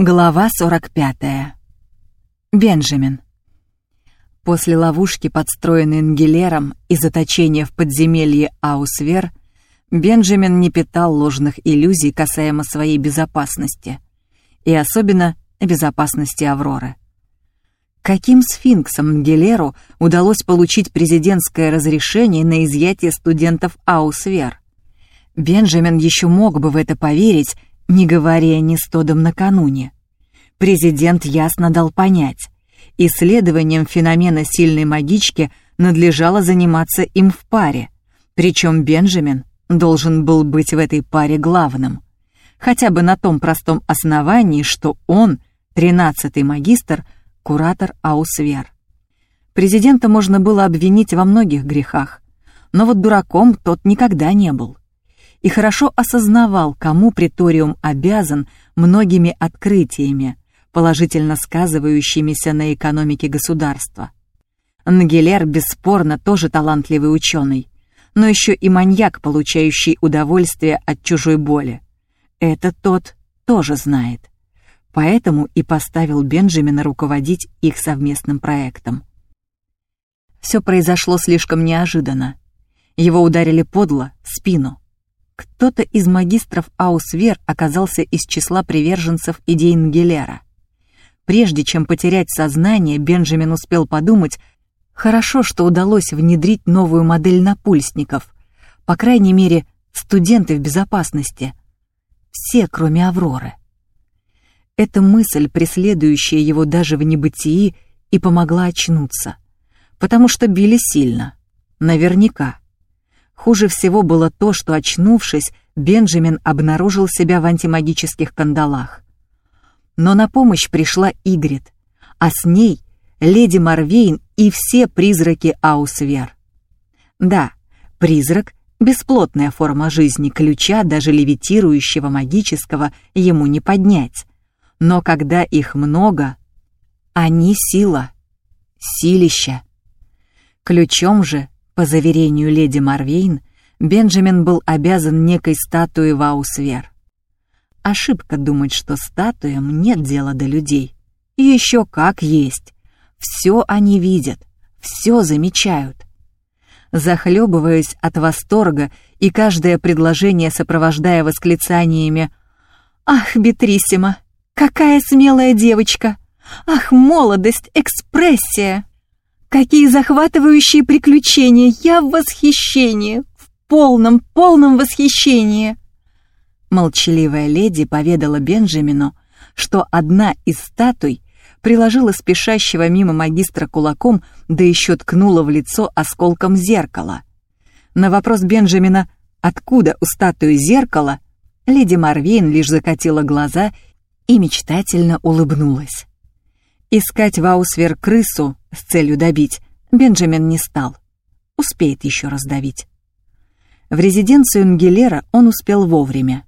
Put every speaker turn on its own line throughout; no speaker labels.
Глава 45. Бенджамин. После ловушки, подстроенной Нгелером, и заточения в подземелье Аусвер, Бенджамин не питал ложных иллюзий касаемо своей безопасности, и особенно безопасности Авроры. Каким сфинксом Нгелеру удалось получить президентское разрешение на изъятие студентов Аусвер? Бенджамин еще мог бы в это поверить, не говоря ни с Тодом накануне. Президент ясно дал понять, исследованием феномена сильной магички надлежало заниматься им в паре, причем Бенджамин должен был быть в этой паре главным, хотя бы на том простом основании, что он, тринадцатый магистр, куратор Аусвер. Президента можно было обвинить во многих грехах, но вот дураком тот никогда не был и хорошо осознавал, кому приториум обязан многими открытиями, положительно сказывающимися на экономике государства. Нгелер бесспорно тоже талантливый ученый, но еще и маньяк, получающий удовольствие от чужой боли. Это тот тоже знает. Поэтому и поставил Бенджамина руководить их совместным проектом. Все произошло слишком неожиданно. Его ударили подло, в спину. Кто-то из магистров Аусвер оказался из числа приверженцев идей Нгелера. Прежде чем потерять сознание, Бенджамин успел подумать, хорошо, что удалось внедрить новую модель напульсников, по крайней мере, студенты в безопасности. Все, кроме Авроры. Эта мысль, преследующая его даже в небытии, и помогла очнуться. Потому что били сильно. Наверняка. Хуже всего было то, что, очнувшись, Бенджамин обнаружил себя в антимагических кандалах. Но на помощь пришла Игрит, а с ней леди Марвейн и все призраки Аусвер. Да, призрак — бесплотная форма жизни, ключа, даже левитирующего магического, ему не поднять. Но когда их много, они сила, силища. Ключом же по заверению леди Марвейн, Бенджамин был обязан некой статуе Ваусвер. Ошибка думать, что статуям нет дела до людей. Еще как есть. Все они видят, все замечают. Захлебываясь от восторга и каждое предложение сопровождая восклицаниями «Ах, Бетриссима, какая смелая девочка! Ах, молодость, экспрессия!» Какие захватывающие приключения! Я в восхищении! В полном, полном восхищении!» Молчаливая леди поведала Бенджамину, что одна из статуй приложила спешащего мимо магистра кулаком, да еще ткнула в лицо осколком зеркала. На вопрос Бенджамина «Откуда у статуи зеркало?» леди Марвейн лишь закатила глаза и мечтательно улыбнулась. Искать в Аусвер крысу с целью добить Бенджамин не стал. Успеет еще раздавить. В резиденцию Ангелера он успел вовремя.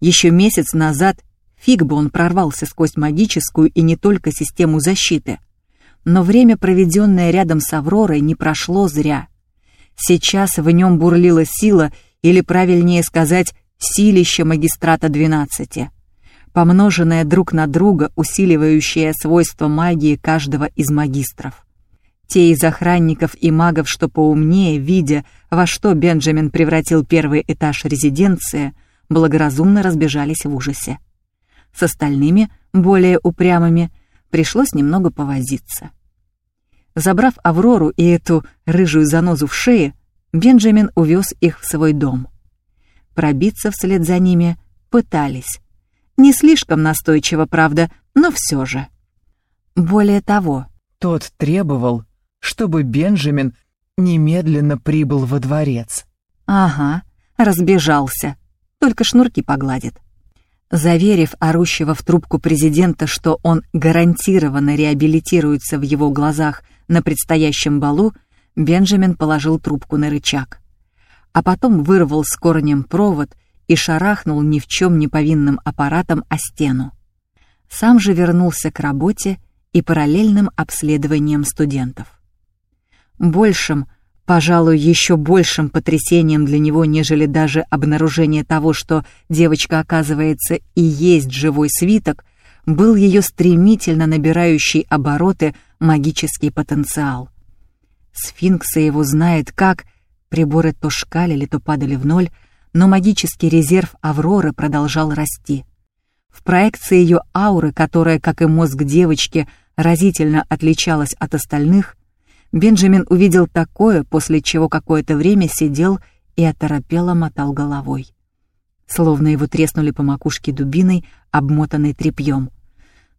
Еще месяц назад фиг бы он прорвался сквозь магическую и не только систему защиты. Но время, проведенное рядом с Авророй, не прошло зря. Сейчас в нем бурлила сила, или правильнее сказать, силище магистрата 12 помноженное друг на друга, усиливающее свойства магии каждого из магистров. Те из охранников и магов, что поумнее, видя, во что Бенджамин превратил первый этаж резиденции, благоразумно разбежались в ужасе. С остальными, более упрямыми, пришлось немного повозиться. Забрав Аврору и эту рыжую занозу в шее, Бенджамин увез их в свой дом. Пробиться вслед за ними пытались, не слишком настойчиво, правда, но все же. Более того,
тот требовал, чтобы Бенджамин немедленно прибыл во дворец.
Ага, разбежался, только шнурки погладит. Заверив орущего в трубку президента, что он гарантированно реабилитируется в его глазах на предстоящем балу, Бенджамин положил трубку на рычаг. А потом вырвал с корнем провод и шарахнул ни в чем не повинным аппаратом о стену. Сам же вернулся к работе и параллельным обследованием студентов. Большим, пожалуй, еще большим потрясением для него, нежели даже обнаружение того, что девочка, оказывается, и есть живой свиток, был ее стремительно набирающий обороты магический потенциал. Сфинкса его знает как, приборы то шкалили, то падали в ноль, но магический резерв Авроры продолжал расти. В проекции ее ауры, которая, как и мозг девочки, разительно отличалась от остальных, Бенджамин увидел такое, после чего какое-то время сидел и оторопело мотал головой. Словно его треснули по макушке дубиной, обмотанной тряпьем.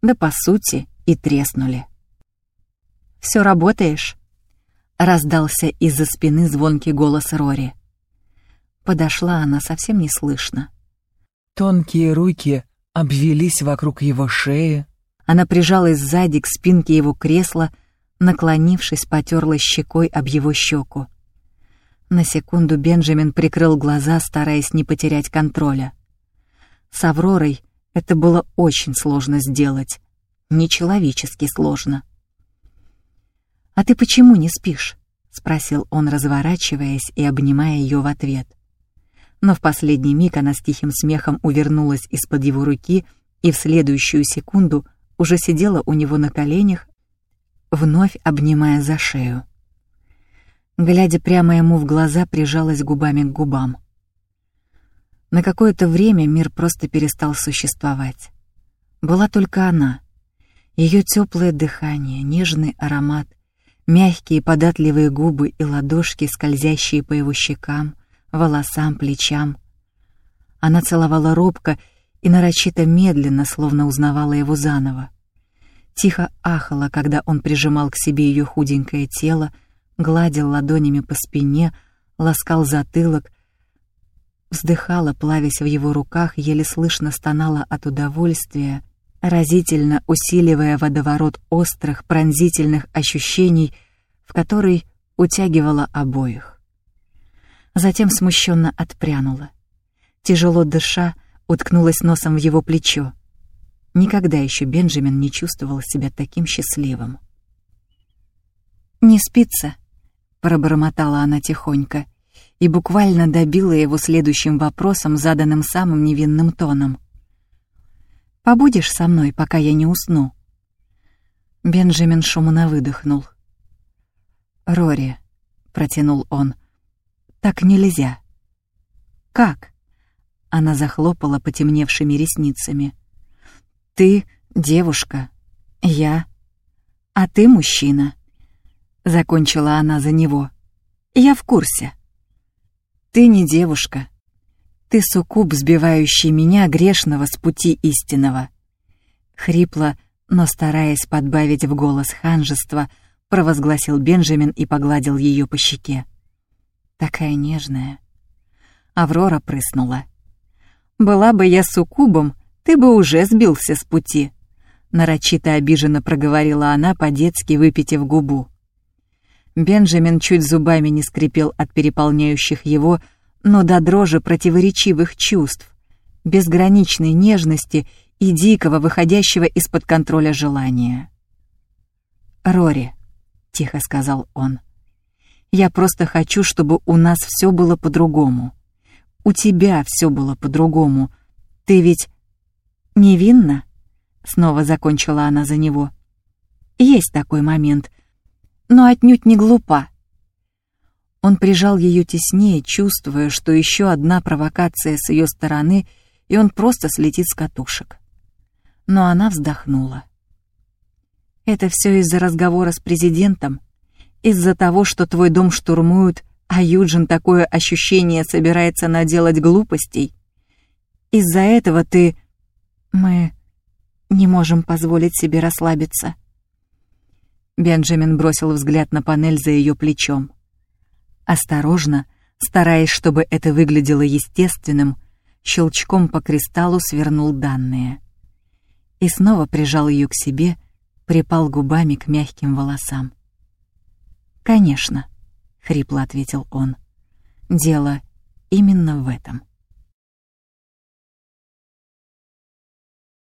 Да, по сути, и треснули. «Все работаешь?» — раздался из-за спины звонкий голос Рори. Подошла она совсем неслышно.
Тонкие руки обвелись вокруг его шеи.
Она прижалась сзади к спинке его кресла, наклонившись, потерла щекой об его щеку. На секунду Бенджамин прикрыл глаза, стараясь не потерять контроля. С Авророй это было очень сложно сделать. Нечеловечески сложно. «А ты почему не спишь?» — спросил он, разворачиваясь и обнимая ее в ответ. Но в последний миг она с тихим смехом увернулась из-под его руки и в следующую секунду уже сидела у него на коленях, вновь обнимая за шею. Глядя прямо ему в глаза, прижалась губами к губам. На какое-то время мир просто перестал существовать. Была только она. Ее теплое дыхание, нежный аромат, мягкие податливые губы и ладошки, скользящие по его щекам, волосам, плечам. Она целовала робко и нарочито медленно, словно узнавала его заново тихо ахала, когда он прижимал к себе ее худенькое тело, гладил ладонями по спине, ласкал затылок, вздыхала, плавясь в его руках, еле слышно стонала от удовольствия, разительно усиливая водоворот острых, пронзительных ощущений, в который утягивала обоих. Затем смущенно отпрянула. Тяжело дыша, уткнулась носом в его плечо. Никогда еще Бенджамин не чувствовал себя таким счастливым. «Не спится», — пробормотала она тихонько и буквально добила его следующим вопросом, заданным самым невинным тоном. «Побудешь со мной, пока я не усну?» Бенджамин шумно выдохнул. «Рори», — протянул он, — «так нельзя». «Как?» — она захлопала потемневшими ресницами. Ты девушка, я, а ты мужчина. Закончила она за него. Я в курсе. Ты не девушка. Ты суккуб, сбивающий меня, грешного, с пути истинного. Хрипло, но стараясь подбавить в голос ханжества, провозгласил Бенджамин и погладил ее по щеке. Такая нежная. Аврора прыснула. Была бы я суккубом, ты бы уже сбился с пути», — нарочито обиженно проговорила она, по-детски выпитив губу. Бенджамин чуть зубами не скрипел от переполняющих его, но до дрожи противоречивых чувств, безграничной нежности и дикого, выходящего из-под контроля желания. «Рори», — тихо сказал он, — «я просто хочу, чтобы у нас все было по-другому. У тебя все было по-другому. Ты ведь «Невинно?» — снова закончила она за него. «Есть такой момент, но отнюдь не глупа». Он прижал ее теснее, чувствуя, что еще одна провокация с ее стороны, и он просто слетит с катушек. Но она вздохнула. «Это все из-за разговора с президентом? Из-за того, что твой дом штурмуют, а Юджин такое ощущение собирается наделать глупостей? Из-за этого ты...» Мы не можем позволить себе расслабиться. Бенджамин бросил взгляд на панель за ее плечом. Осторожно, стараясь, чтобы это выглядело естественным, щелчком по кристаллу свернул данные. И снова прижал ее к себе, припал губами к мягким волосам. «Конечно», — хрипло ответил он, — «дело именно в этом».